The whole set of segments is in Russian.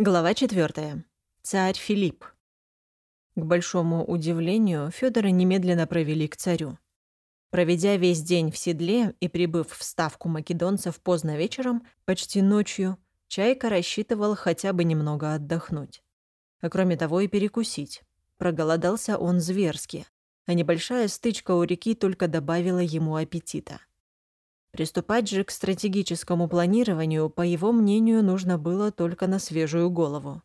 Глава 4. Царь Филипп. К большому удивлению, Фёдора немедленно провели к царю. Проведя весь день в седле и прибыв в ставку македонцев поздно вечером, почти ночью, Чайка рассчитывал хотя бы немного отдохнуть. А кроме того и перекусить. Проголодался он зверски, а небольшая стычка у реки только добавила ему аппетита. Приступать же к стратегическому планированию, по его мнению, нужно было только на свежую голову.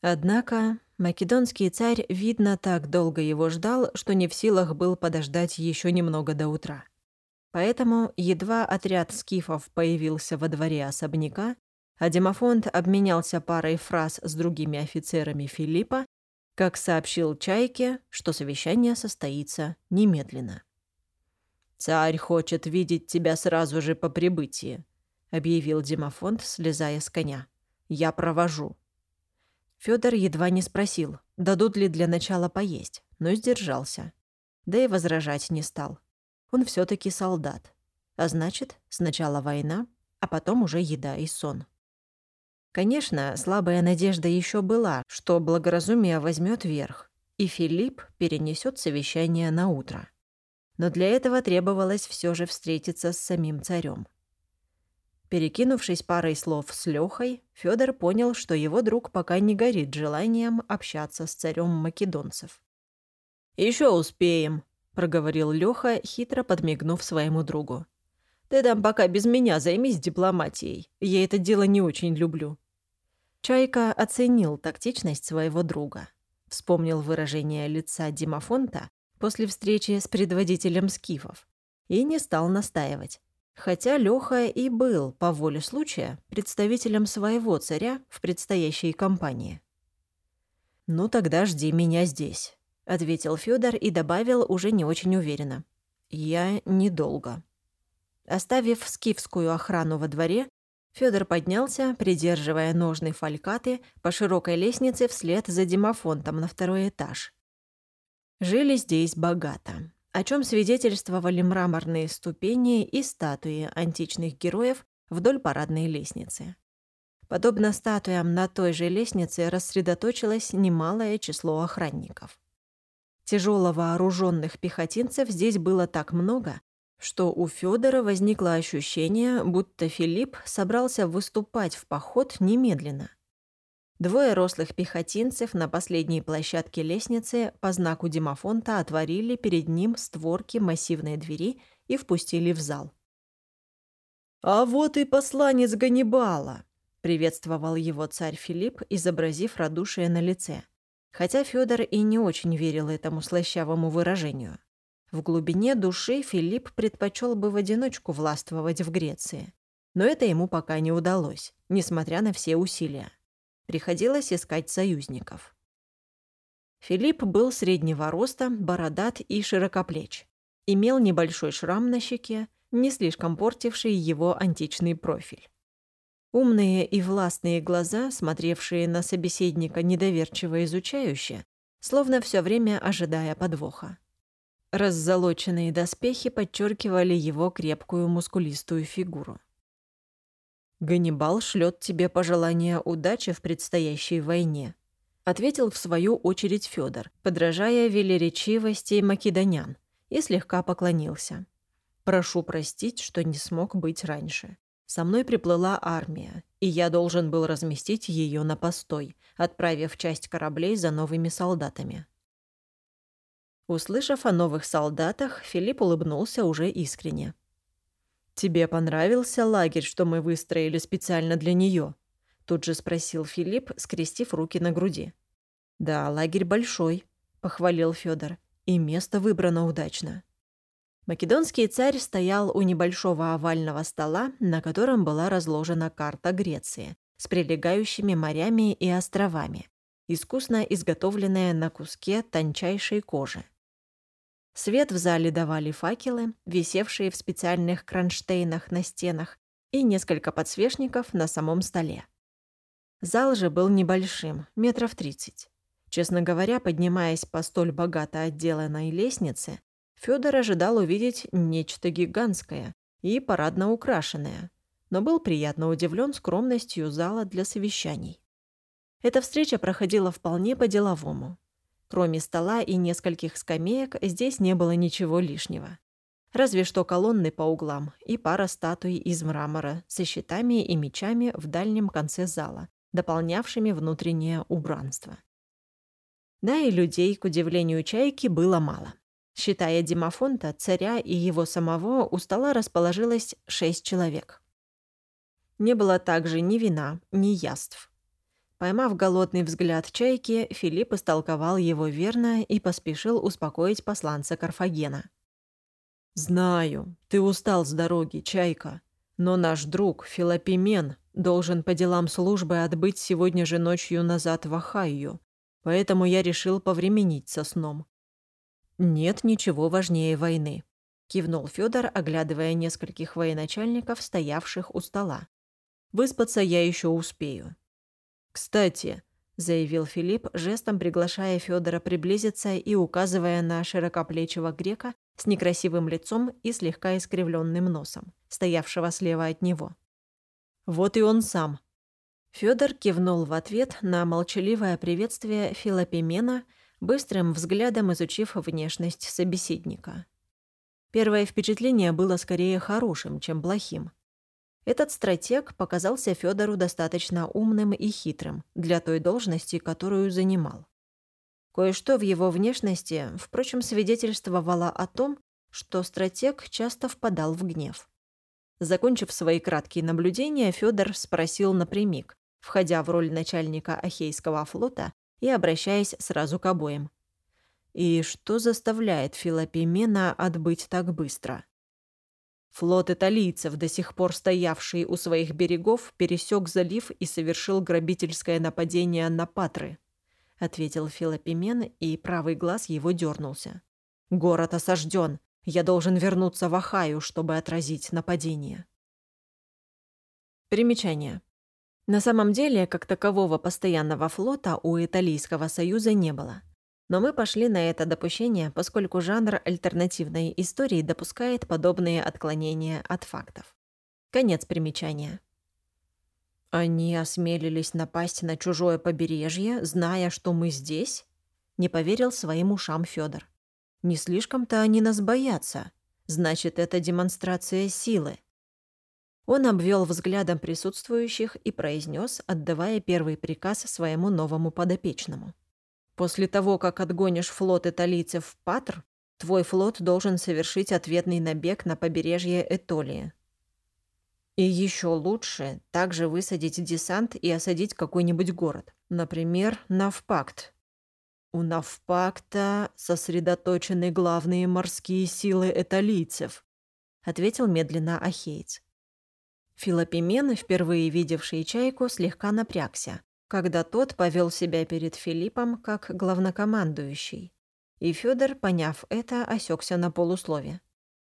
Однако македонский царь, видно, так долго его ждал, что не в силах был подождать еще немного до утра. Поэтому едва отряд скифов появился во дворе особняка, а Демофонт обменялся парой фраз с другими офицерами Филиппа, как сообщил Чайке, что совещание состоится немедленно. «Царь хочет видеть тебя сразу же по прибытии», — объявил Димофонт, слезая с коня. «Я провожу». Фёдор едва не спросил, дадут ли для начала поесть, но сдержался. Да и возражать не стал. Он все таки солдат. А значит, сначала война, а потом уже еда и сон. Конечно, слабая надежда еще была, что благоразумие возьмет верх, и Филипп перенесет совещание на утро но для этого требовалось все же встретиться с самим царем. Перекинувшись парой слов с Лехой, Федор понял, что его друг пока не горит желанием общаться с царем македонцев. Еще успеем», — проговорил Леха, хитро подмигнув своему другу. «Ты там пока без меня займись дипломатией. Я это дело не очень люблю». Чайка оценил тактичность своего друга. Вспомнил выражение лица Димафонта после встречи с предводителем скифов и не стал настаивать. Хотя Лёха и был, по воле случая, представителем своего царя в предстоящей кампании. «Ну тогда жди меня здесь», — ответил Фёдор и добавил уже не очень уверенно. «Я недолго». Оставив скифскую охрану во дворе, Фёдор поднялся, придерживая ножны фалькаты по широкой лестнице вслед за демофонтом на второй этаж. Жили здесь богато, о чем свидетельствовали мраморные ступени и статуи античных героев вдоль парадной лестницы. Подобно статуям на той же лестнице рассредоточилось немалое число охранников. Тяжело вооруженных пехотинцев здесь было так много, что у Федора возникло ощущение, будто Филипп собрался выступать в поход немедленно. Двое рослых пехотинцев на последней площадке лестницы по знаку Димафонта отворили перед ним створки массивной двери и впустили в зал. «А вот и посланец Ганнибала!» — приветствовал его царь Филипп, изобразив радушие на лице. Хотя Федор и не очень верил этому слащавому выражению. В глубине души Филипп предпочел бы в одиночку властвовать в Греции. Но это ему пока не удалось, несмотря на все усилия. Приходилось искать союзников. Филипп был среднего роста, бородат и широкоплеч. Имел небольшой шрам на щеке, не слишком портивший его античный профиль. Умные и властные глаза, смотревшие на собеседника недоверчиво изучающе, словно все время ожидая подвоха. Раззолоченные доспехи подчеркивали его крепкую мускулистую фигуру. «Ганнибал шлет тебе пожелания удачи в предстоящей войне», ответил в свою очередь Федор, подражая велеречивости македонян, и слегка поклонился. «Прошу простить, что не смог быть раньше. Со мной приплыла армия, и я должен был разместить ее на постой, отправив часть кораблей за новыми солдатами». Услышав о новых солдатах, Филипп улыбнулся уже искренне. «Тебе понравился лагерь, что мы выстроили специально для нее? Тут же спросил Филипп, скрестив руки на груди. «Да, лагерь большой», — похвалил Федор, «и место выбрано удачно». Македонский царь стоял у небольшого овального стола, на котором была разложена карта Греции с прилегающими морями и островами, искусно изготовленная на куске тончайшей кожи. Свет в зале давали факелы, висевшие в специальных кронштейнах на стенах, и несколько подсвечников на самом столе. Зал же был небольшим, метров тридцать. Честно говоря, поднимаясь по столь богато отделанной лестнице, Фёдор ожидал увидеть нечто гигантское и парадно украшенное, но был приятно удивлен скромностью зала для совещаний. Эта встреча проходила вполне по-деловому. Кроме стола и нескольких скамеек, здесь не было ничего лишнего. Разве что колонны по углам и пара статуй из мрамора со щитами и мечами в дальнем конце зала, дополнявшими внутреннее убранство. Да и людей, к удивлению чайки, было мало. Считая Димафонта, царя и его самого, у стола расположилось шесть человек. Не было также ни вина, ни яств. Поймав голодный взгляд чайки, Филипп истолковал его верно и поспешил успокоить посланца Карфагена. «Знаю, ты устал с дороги, чайка, но наш друг Филопимен должен по делам службы отбыть сегодня же ночью назад в Ахайю, поэтому я решил повременить со сном. «Нет ничего важнее войны», — кивнул Федор, оглядывая нескольких военачальников, стоявших у стола. «Выспаться я еще успею». «Кстати», — заявил Филипп, жестом приглашая Федора приблизиться и указывая на широкоплечего грека с некрасивым лицом и слегка искривленным носом, стоявшего слева от него. «Вот и он сам». Федор кивнул в ответ на молчаливое приветствие Филопимена — быстрым взглядом изучив внешность собеседника. Первое впечатление было скорее хорошим, чем плохим. Этот стратег показался Федору достаточно умным и хитрым для той должности, которую занимал. Кое-что в его внешности, впрочем, свидетельствовало о том, что стратег часто впадал в гнев. Закончив свои краткие наблюдения, Федор спросил напрямик, входя в роль начальника Ахейского флота и обращаясь сразу к обоим. И что заставляет Филопимена отбыть так быстро? Флот италийцев, до сих пор стоявший у своих берегов, пересек залив и совершил грабительское нападение на Патры, ответил Филопимен, и правый глаз его дернулся. Город осажден. Я должен вернуться в Ахаю, чтобы отразить нападение. Примечание. На самом деле, как такового постоянного флота у Италийского союза не было. Но мы пошли на это допущение, поскольку жанр альтернативной истории допускает подобные отклонения от фактов. Конец примечания. Они осмелились напасть на чужое побережье, зная, что мы здесь? Не поверил своим ушам Федор. Не слишком-то они нас боятся. Значит, это демонстрация силы. Он обвел взглядом присутствующих и произнес, отдавая первый приказ своему новому подопечному. «После того, как отгонишь флот италийцев в Патр, твой флот должен совершить ответный набег на побережье Этолии. И еще лучше также высадить десант и осадить какой-нибудь город. Например, Навпакт. У Навпакта сосредоточены главные морские силы эталийцев», ответил медленно Ахейц. Филопимен, впервые видевший чайку, слегка напрягся, когда тот повел себя перед Филиппом как главнокомандующий. И Федор, поняв это, осекся на полуслове.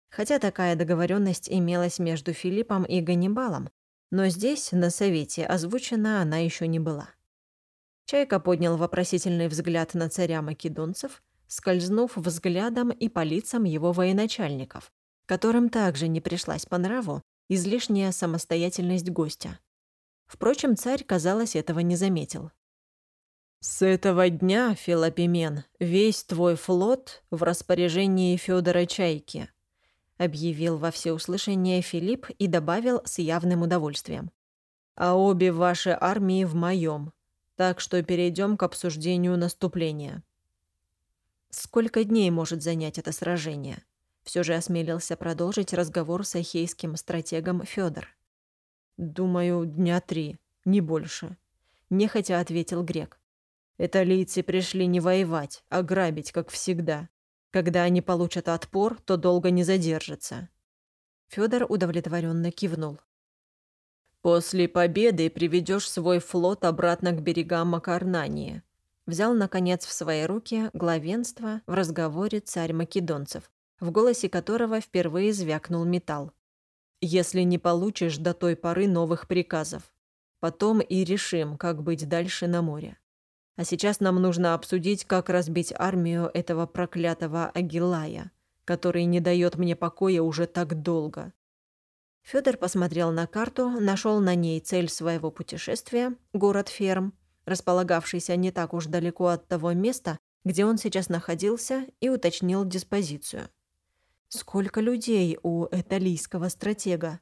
Хотя такая договоренность имелась между Филиппом и Ганнибалом, но здесь, на совете, озвучена она еще не была. Чайка поднял вопросительный взгляд на царя македонцев, скользнув взглядом и по лицам его военачальников, которым также не пришлась по нраву излишняя самостоятельность гостя. Впрочем, царь, казалось, этого не заметил. «С этого дня, Филопимен, весь твой флот в распоряжении Федора Чайки», объявил во всеуслышание Филипп и добавил с явным удовольствием. «А обе ваши армии в моем, так что перейдем к обсуждению наступления». Сколько дней может занять это сражение? Все же осмелился продолжить разговор с ахейским стратегом Федор. «Думаю, дня три, не больше», — нехотя ответил грек. «Италийцы пришли не воевать, а грабить, как всегда. Когда они получат отпор, то долго не задержатся». Федор удовлетворенно кивнул. «После победы приведешь свой флот обратно к берегам Макарнании», взял, наконец, в свои руки главенство в разговоре царь македонцев, в голосе которого впервые звякнул металл. «Если не получишь до той поры новых приказов, потом и решим, как быть дальше на море. А сейчас нам нужно обсудить, как разбить армию этого проклятого Агилая, который не дает мне покоя уже так долго». Федор посмотрел на карту, нашел на ней цель своего путешествия, город Ферм, располагавшийся не так уж далеко от того места, где он сейчас находился, и уточнил диспозицию. Сколько людей у эталийского стратега?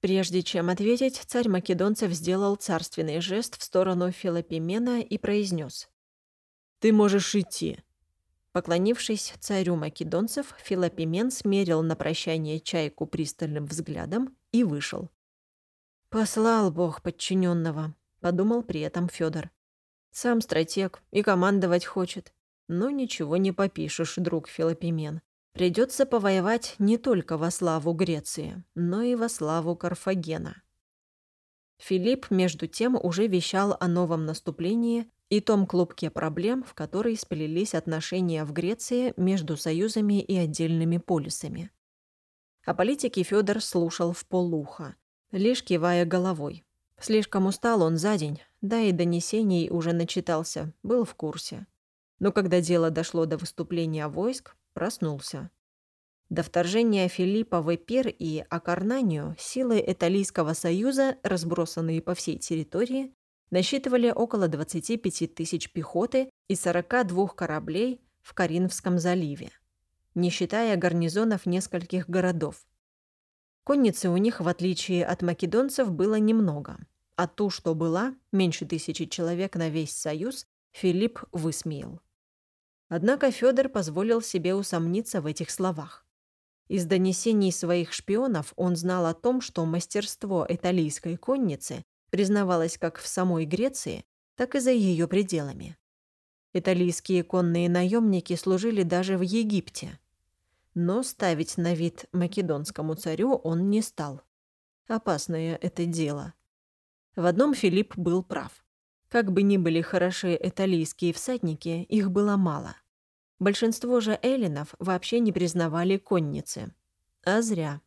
Прежде чем ответить, царь македонцев сделал царственный жест в сторону Филопимена и произнес. «Ты можешь идти». Поклонившись царю македонцев, Филопимен смерил на прощание чайку пристальным взглядом и вышел. «Послал бог подчиненного», — подумал при этом Федор. «Сам стратег и командовать хочет. Но ничего не попишешь, друг Филопимен. Придется повоевать не только во славу Греции, но и во славу Карфагена. Филипп, между тем, уже вещал о новом наступлении и том клубке проблем, в который сплелись отношения в Греции между союзами и отдельными полисами. О политике Федор слушал в полуха, лишь кивая головой. Слишком устал он за день, да и донесений уже начитался, был в курсе. Но когда дело дошло до выступления войск, проснулся. До вторжения Филиппа в Эпир и Акарнанию силы Италийского союза, разбросанные по всей территории, насчитывали около 25 тысяч пехоты и 42 кораблей в Каринфском заливе, не считая гарнизонов нескольких городов. Конницы у них, в отличие от македонцев, было немного, а ту, что была, меньше тысячи человек на весь союз, Филипп высмеял. Однако Федор позволил себе усомниться в этих словах. Из донесений своих шпионов он знал о том, что мастерство италийской конницы признавалось как в самой Греции, так и за ее пределами. Италийские конные наемники служили даже в Египте. Но ставить на вид македонскому царю он не стал. Опасное это дело. В одном Филипп был прав. Как бы ни были хороши италийские всадники, их было мало. Большинство же эллинов вообще не признавали конницы. А зря.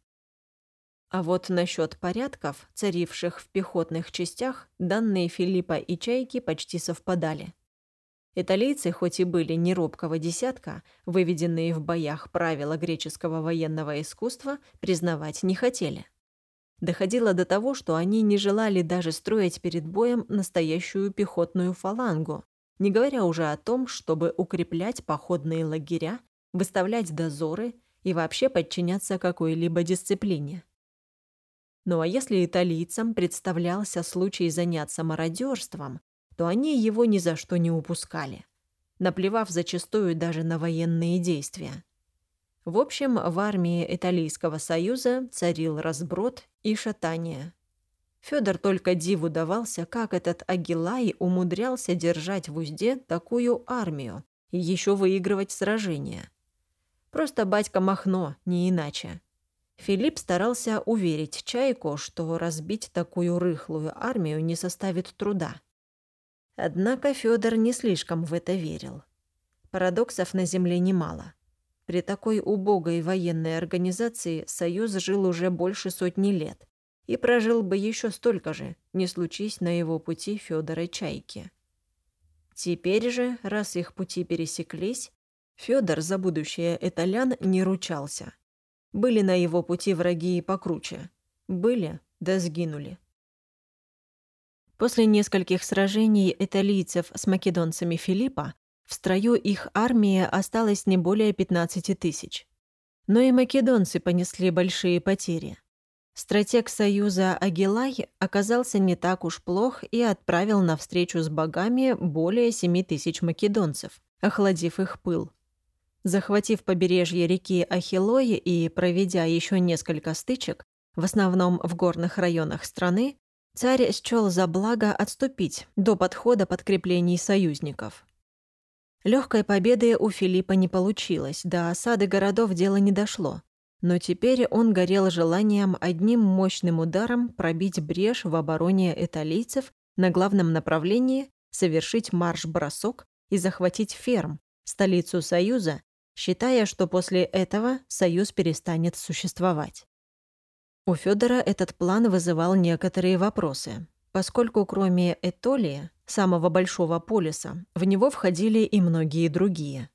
А вот насчет порядков, царивших в пехотных частях, данные Филиппа и Чайки почти совпадали. Италийцы, хоть и были не робкого десятка, выведенные в боях правила греческого военного искусства, признавать не хотели. Доходило до того, что они не желали даже строить перед боем настоящую пехотную фалангу, не говоря уже о том, чтобы укреплять походные лагеря, выставлять дозоры и вообще подчиняться какой-либо дисциплине. Ну а если италийцам представлялся случай заняться мародерством, то они его ни за что не упускали, наплевав зачастую даже на военные действия. В общем, в армии Италийского союза царил разброд и шатание. Федор только диву давался, как этот Агилай умудрялся держать в узде такую армию и еще выигрывать сражения. Просто батька Махно, не иначе. Филипп старался уверить Чайку, что разбить такую рыхлую армию не составит труда. Однако Федор не слишком в это верил. Парадоксов на земле немало. При такой убогой военной организации Союз жил уже больше сотни лет, и прожил бы еще столько же, не случись на его пути Федора Чайки. Теперь же, раз их пути пересеклись, Федор за будущее эталян не ручался. Были на его пути враги и покруче. Были, да сгинули. После нескольких сражений италийцев с македонцами Филиппа в строю их армии осталось не более 15 тысяч. Но и македонцы понесли большие потери. Стратег Союза Агилай оказался не так уж плох и отправил на встречу с богами более семи тысяч македонцев, охладив их пыл. Захватив побережье реки Ахилой и проведя еще несколько стычек, в основном в горных районах страны, царь счел за благо отступить до подхода подкреплений союзников. Легкой победы у Филиппа не получилось, до осады городов дело не дошло. Но теперь он горел желанием одним мощным ударом пробить брешь в обороне италийцев на главном направлении, совершить марш-бросок и захватить ферм, столицу Союза, считая, что после этого Союз перестанет существовать. У Федора этот план вызывал некоторые вопросы, поскольку кроме Этолии, самого большого полиса, в него входили и многие другие –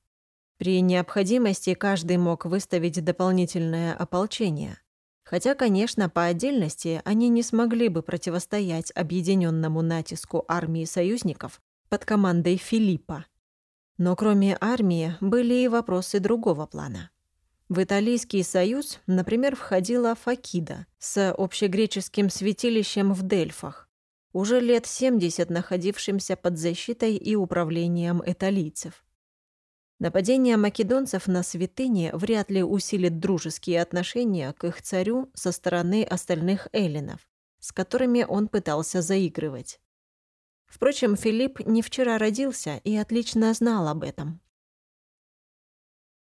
при необходимости каждый мог выставить дополнительное ополчение. Хотя, конечно, по отдельности они не смогли бы противостоять объединенному натиску армии союзников под командой Филиппа. Но кроме армии были и вопросы другого плана. В Италийский союз, например, входила Факида с общегреческим святилищем в Дельфах, уже лет 70 находившимся под защитой и управлением италийцев. Нападение македонцев на святыни вряд ли усилит дружеские отношения к их царю со стороны остальных эллинов, с которыми он пытался заигрывать. Впрочем, Филипп не вчера родился и отлично знал об этом.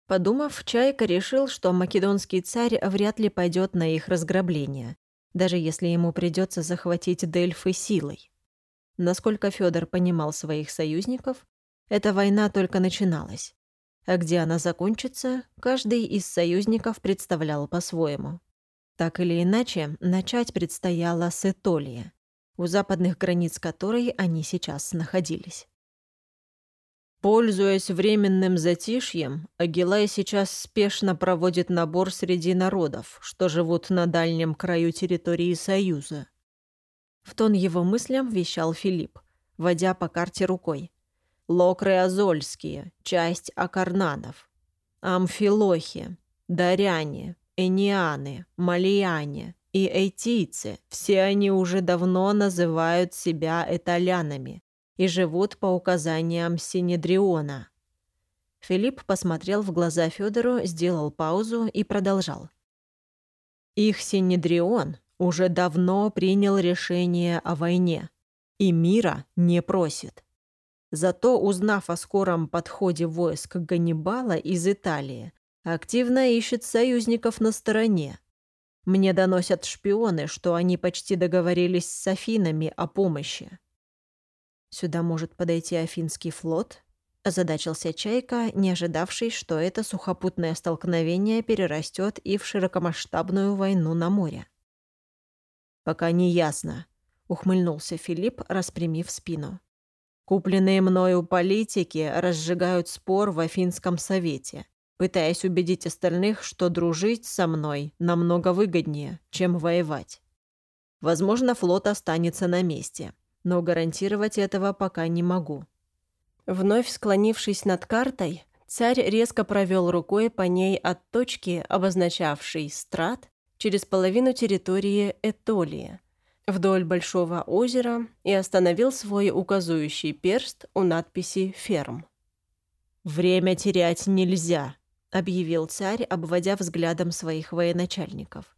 Подумав, Чайка решил, что македонский царь вряд ли пойдет на их разграбление, даже если ему придется захватить Дельфы силой. Насколько Федор понимал своих союзников, эта война только начиналась а где она закончится, каждый из союзников представлял по-своему. Так или иначе, начать предстояло с Этолии, у западных границ которой они сейчас находились. Пользуясь временным затишьем, Агилай сейчас спешно проводит набор среди народов, что живут на дальнем краю территории Союза. В тон его мыслям вещал Филипп, водя по карте рукой. Локры Азольские, часть Акарнанов, Амфилохи, Даряне, Энианы, Малияне и Эйтийцы, все они уже давно называют себя эталянами и живут по указаниям Синедриона. Филипп посмотрел в глаза Федору, сделал паузу и продолжал. Их Синедрион уже давно принял решение о войне и мира не просит. Зато, узнав о скором подходе войск Ганнибала из Италии, активно ищет союзников на стороне. Мне доносят шпионы, что они почти договорились с Афинами о помощи. «Сюда может подойти Афинский флот?» – озадачился Чайка, не ожидавший, что это сухопутное столкновение перерастет и в широкомасштабную войну на море. «Пока не ясно», – ухмыльнулся Филипп, распрямив спину. Купленные мною политики разжигают спор в Афинском совете, пытаясь убедить остальных, что дружить со мной намного выгоднее, чем воевать. Возможно, флот останется на месте, но гарантировать этого пока не могу. Вновь склонившись над картой, царь резко провел рукой по ней от точки, обозначавшей страт, через половину территории Этолии, вдоль большого озера и остановил свой указующий перст у надписи «Ферм». «Время терять нельзя», — объявил царь, обводя взглядом своих военачальников.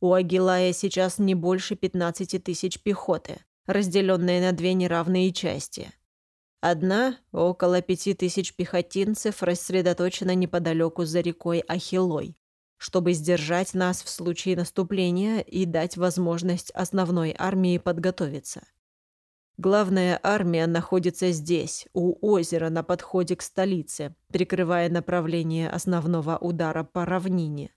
«У Агилая сейчас не больше 15 тысяч пехоты, разделенные на две неравные части. Одна, около пяти тысяч пехотинцев, рассредоточена неподалеку за рекой Ахилой, чтобы сдержать нас в случае наступления и дать возможность основной армии подготовиться. Главная армия находится здесь, у озера на подходе к столице, прикрывая направление основного удара по равнине.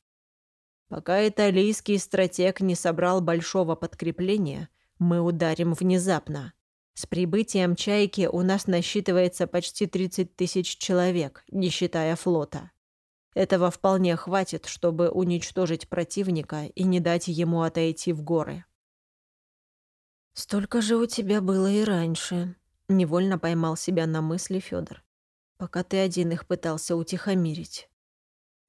Пока италийский стратег не собрал большого подкрепления, мы ударим внезапно. С прибытием «Чайки» у нас насчитывается почти 30 тысяч человек, не считая флота. Этого вполне хватит, чтобы уничтожить противника и не дать ему отойти в горы. «Столько же у тебя было и раньше», — невольно поймал себя на мысли Федор, пока ты один их пытался утихомирить.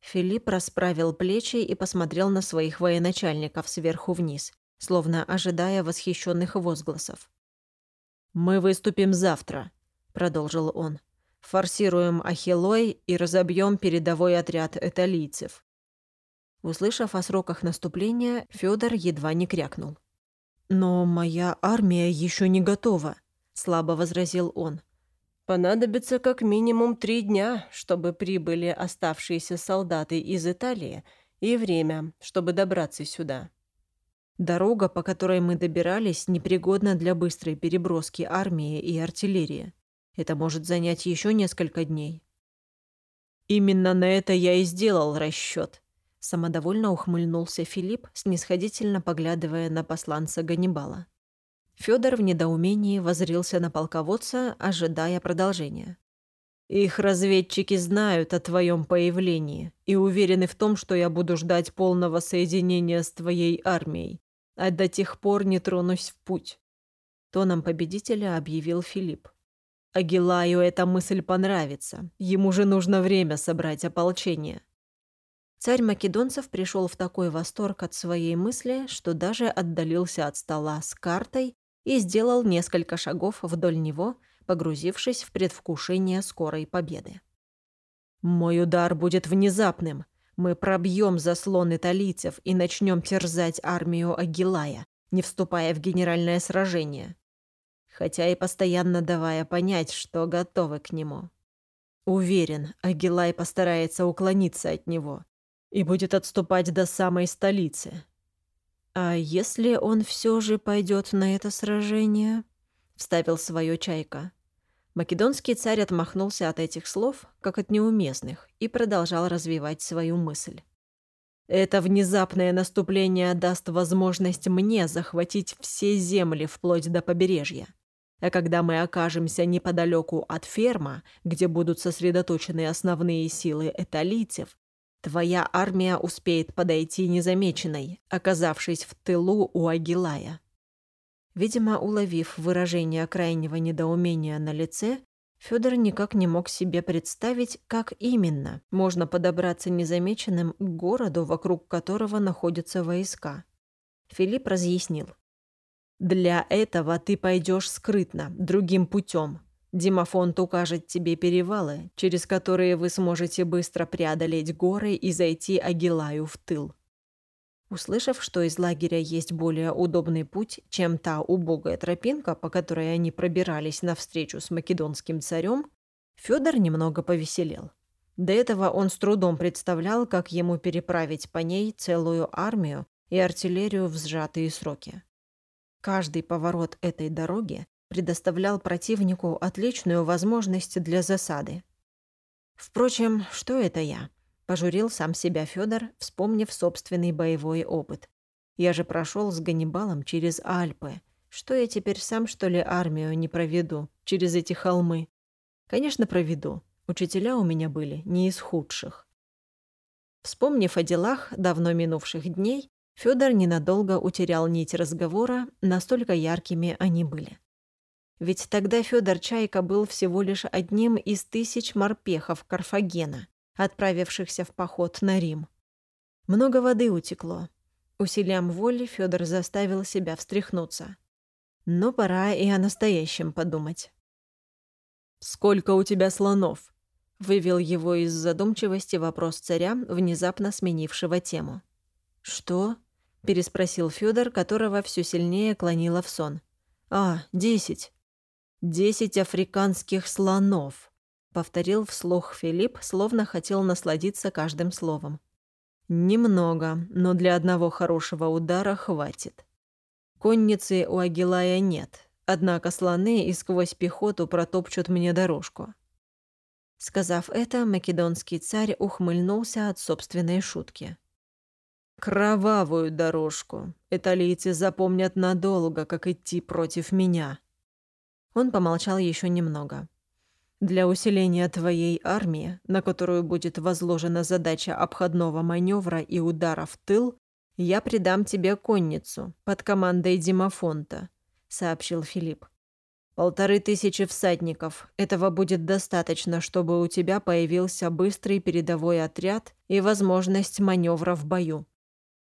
Филипп расправил плечи и посмотрел на своих военачальников сверху вниз, словно ожидая восхищенных возгласов. «Мы выступим завтра», — продолжил он. Форсируем Ахиллой и разобьем передовой отряд эталийцев». Услышав о сроках наступления, Федор едва не крякнул. «Но моя армия еще не готова», — слабо возразил он. «Понадобится как минимум три дня, чтобы прибыли оставшиеся солдаты из Италии, и время, чтобы добраться сюда». Дорога, по которой мы добирались, непригодна для быстрой переброски армии и артиллерии. Это может занять еще несколько дней. Именно на это я и сделал расчет. Самодовольно ухмыльнулся Филипп, снисходительно поглядывая на посланца Ганнибала. Федор в недоумении возрился на полководца, ожидая продолжения. Их разведчики знают о твоем появлении и уверены в том, что я буду ждать полного соединения с твоей армией, а до тех пор не тронусь в путь. Тоном победителя объявил Филипп. Агилаю эта мысль понравится. Ему же нужно время собрать ополчение. Царь македонцев пришел в такой восторг от своей мысли, что даже отдалился от стола с картой и сделал несколько шагов вдоль него, погрузившись в предвкушение скорой победы. «Мой удар будет внезапным. Мы пробьем заслон италийцев и начнем терзать армию Агилая, не вступая в генеральное сражение, хотя и постоянно давая понять, что готовы к нему. Уверен, Агилай постарается уклониться от него, и будет отступать до самой столицы. А если он все же пойдет на это сражение? Вставил свое чайка. Македонский царь отмахнулся от этих слов, как от неуместных, и продолжал развивать свою мысль. Это внезапное наступление даст возможность мне захватить все земли вплоть до побережья. А когда мы окажемся неподалеку от ферма, где будут сосредоточены основные силы эталийцев, Твоя армия успеет подойти незамеченной, оказавшись в тылу у Агилая». Видимо, уловив выражение крайнего недоумения на лице, Федор никак не мог себе представить, как именно можно подобраться незамеченным к городу, вокруг которого находятся войска. Филипп разъяснил. «Для этого ты пойдешь скрытно, другим путем, Димофонт укажет тебе перевалы, через которые вы сможете быстро преодолеть горы и зайти Агилаю в тыл. Услышав, что из лагеря есть более удобный путь, чем та убогая тропинка, по которой они пробирались навстречу с македонским царем, Федор немного повеселел. До этого он с трудом представлял, как ему переправить по ней целую армию и артиллерию в сжатые сроки. Каждый поворот этой дороги предоставлял противнику отличную возможность для засады. Впрочем, что это я? Пожурил сам себя Федор, вспомнив собственный боевой опыт. Я же прошел с Ганнибалом через Альпы. Что я теперь сам, что ли, армию не проведу через эти холмы? Конечно, проведу. Учителя у меня были не из худших. Вспомнив о делах давно минувших дней, Федор ненадолго утерял нить разговора, настолько яркими они были. Ведь тогда Федор Чайка был всего лишь одним из тысяч морпехов Карфагена, отправившихся в поход на Рим. Много воды утекло. Усилием воли Федор заставил себя встряхнуться. Но пора и о настоящем подумать. «Сколько у тебя слонов?» — вывел его из задумчивости вопрос царя, внезапно сменившего тему. «Что?» — переспросил Федор, которого все сильнее клонило в сон. «А, десять. «Десять африканских слонов», — повторил вслух Филипп, словно хотел насладиться каждым словом. «Немного, но для одного хорошего удара хватит. Конницы у Агилая нет, однако слоны и сквозь пехоту протопчут мне дорожку». Сказав это, македонский царь ухмыльнулся от собственной шутки. «Кровавую дорожку. Италийцы запомнят надолго, как идти против меня». Он помолчал еще немного. «Для усиления твоей армии, на которую будет возложена задача обходного маневра и удара в тыл, я придам тебе конницу под командой Димафонта», — сообщил Филипп. «Полторы тысячи всадников. Этого будет достаточно, чтобы у тебя появился быстрый передовой отряд и возможность маневра в бою.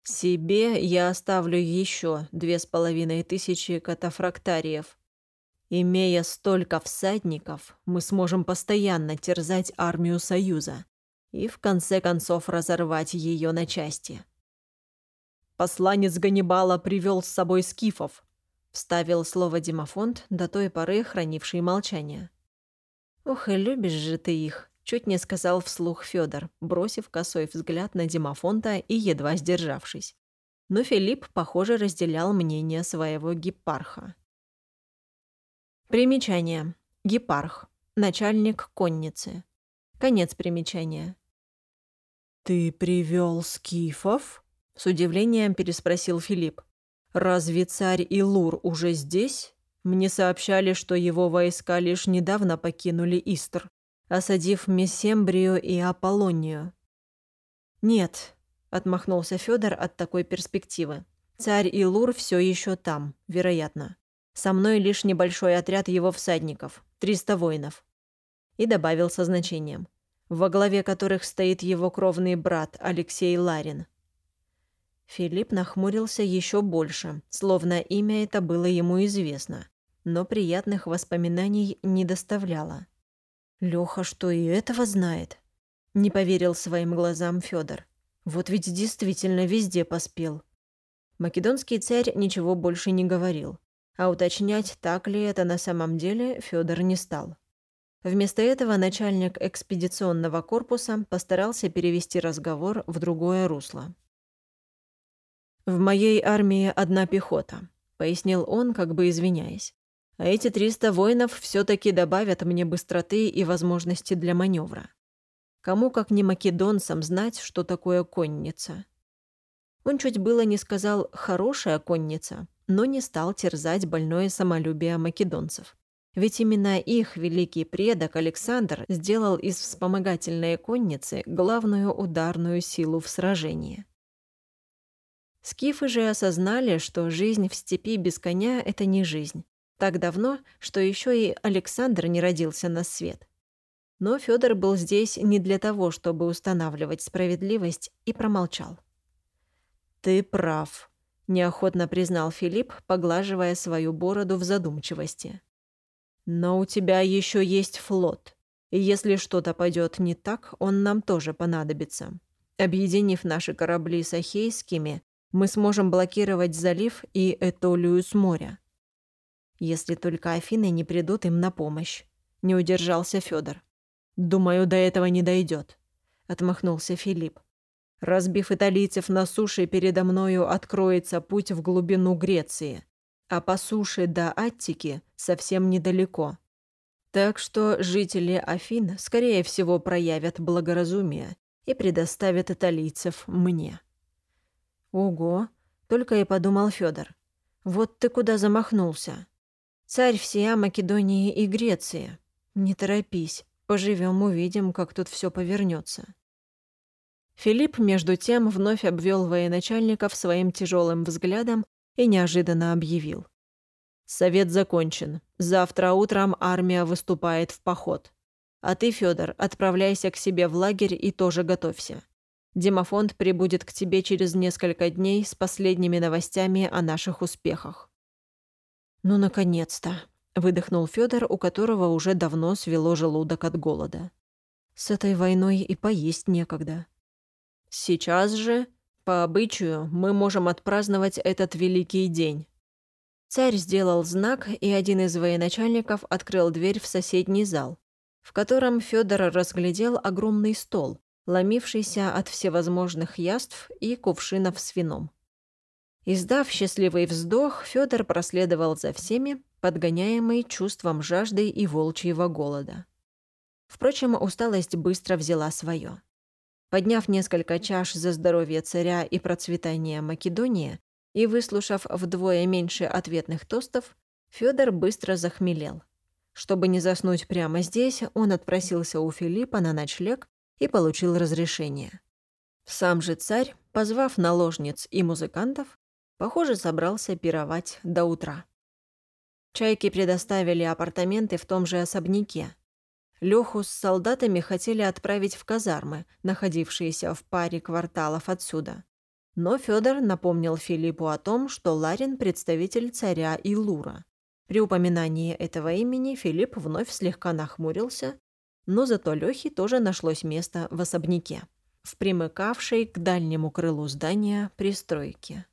Себе я оставлю еще две с половиной тысячи катафрактариев, Имея столько всадников, мы сможем постоянно терзать армию Союза и в конце концов разорвать ее на части. Посланец Ганнибала привел с собой скифов, вставил слово Димофонт, до той поры хранивший молчание. «Ох, и любишь же ты их», — чуть не сказал вслух Федор, бросив косой взгляд на Димофонта и едва сдержавшись. Но Филипп, похоже, разделял мнение своего гипарха. Примечание. Гепарх. Начальник конницы. Конец примечания. «Ты привел скифов?» — с удивлением переспросил Филипп. «Разве царь Илур уже здесь? Мне сообщали, что его войска лишь недавно покинули Истр. Осадив Месембрию и Аполлонию. «Нет», — отмахнулся Федор от такой перспективы. «Царь Илур все еще там, вероятно. Со мной лишь небольшой отряд его всадников, 300 воинов». И добавил со значением, во главе которых стоит его кровный брат Алексей Ларин. Филипп нахмурился еще больше, словно имя это было ему известно, но приятных воспоминаний не доставляло. Леха что и этого знает? Не поверил своим глазам Федор. Вот ведь действительно везде поспел. Македонский царь ничего больше не говорил, а уточнять, так ли это на самом деле, Федор не стал. Вместо этого начальник экспедиционного корпуса постарался перевести разговор в другое русло. «В моей армии одна пехота», — пояснил он, как бы извиняясь. А эти 300 воинов все-таки добавят мне быстроты и возможности для маневра. Кому, как не македонцам, знать, что такое конница? Он чуть было не сказал «хорошая конница», но не стал терзать больное самолюбие македонцев. Ведь именно их великий предок Александр сделал из вспомогательной конницы главную ударную силу в сражении. Скифы же осознали, что жизнь в степи без коня — это не жизнь, так давно, что еще и Александр не родился на свет. Но Федор был здесь не для того, чтобы устанавливать справедливость, и промолчал. «Ты прав», — неохотно признал Филипп, поглаживая свою бороду в задумчивости. «Но у тебя еще есть флот, и если что-то пойдет не так, он нам тоже понадобится. Объединив наши корабли с Ахейскими, мы сможем блокировать залив и Этолию с моря. Если только Афины не придут им на помощь. Не удержался Федор. «Думаю, до этого не дойдет», — отмахнулся Филипп. «Разбив италийцев на суше, передо мною откроется путь в глубину Греции, а по суше до Аттики совсем недалеко. Так что жители Афин, скорее всего, проявят благоразумие и предоставят италийцев мне». «Ого!» — только и подумал Федор. «Вот ты куда замахнулся?» Царь всея Македонии и Греции. Не торопись, поживем, увидим, как тут все повернется. Филипп, между тем, вновь обвел военачальников своим тяжелым взглядом и неожиданно объявил. «Совет закончен. Завтра утром армия выступает в поход. А ты, Федор, отправляйся к себе в лагерь и тоже готовься. Демофонд прибудет к тебе через несколько дней с последними новостями о наших успехах. «Ну, наконец-то!» — выдохнул Федор, у которого уже давно свело желудок от голода. «С этой войной и поесть некогда». «Сейчас же, по обычаю, мы можем отпраздновать этот великий день». Царь сделал знак, и один из военачальников открыл дверь в соседний зал, в котором Федор разглядел огромный стол, ломившийся от всевозможных яств и кувшинов с вином. Издав счастливый вздох, Федор проследовал за всеми, подгоняемый чувством жажды и волчьего голода. Впрочем, усталость быстро взяла свое. Подняв несколько чаш за здоровье царя и процветание Македонии и выслушав вдвое меньше ответных тостов, Федор быстро захмелел. Чтобы не заснуть прямо здесь, он отпросился у Филиппа на ночлег и получил разрешение. Сам же царь, позвав наложниц и музыкантов, Похоже, собрался пировать до утра. Чайки предоставили апартаменты в том же особняке. Леху с солдатами хотели отправить в казармы, находившиеся в паре кварталов отсюда. Но Федор напомнил Филиппу о том, что Ларин – представитель царя Илура. При упоминании этого имени Филипп вновь слегка нахмурился, но зато Лехе тоже нашлось место в особняке, в примыкавшей к дальнему крылу здания пристройке.